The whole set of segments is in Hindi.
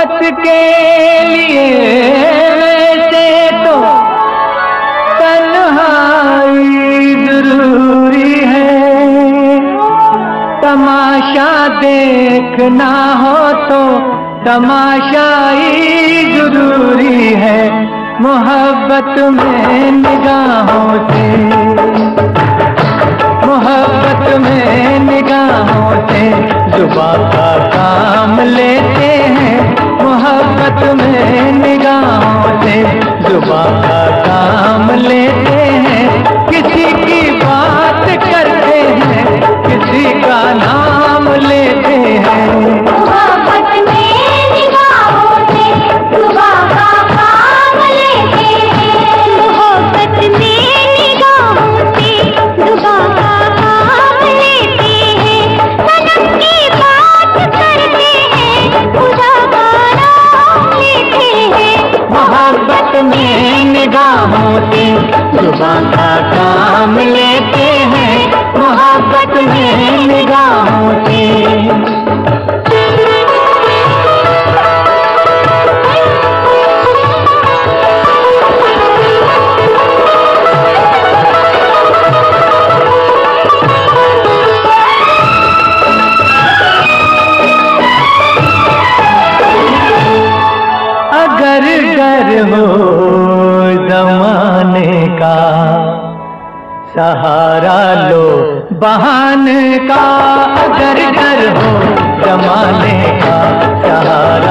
मोहब्बत के लिए से तो तन्हाई ज़रूरी है। तमाशा देखना हो तो तमाशाई ज़रूरी है। मोहब्बत में निगाहों से। मोहब्बत में निगाहों से। जुबा का काम लेते हैं। मोहब्बत में निगाहों से का काम मोहब्बत में निगाहों से ज़ुबान का काम लेते हैं। मोहब्बत में सहारा लो। बहाने का अगर डर हो जमाने का सहारा।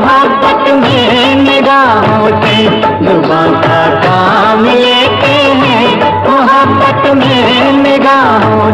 मोहब्बत में निगाहों से का काम लेते हैं। मोहब्बत में निगाहों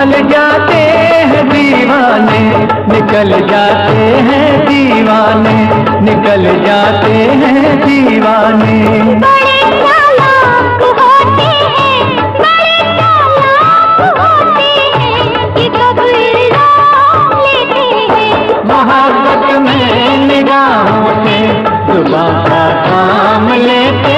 निकल जाते हैं दीवाने निकल जाते हैं दीवाने निकल जाते हैं दीवाने। हैं हैं हैं। मोहब्बत में निगाहों से सुबह का काम लेते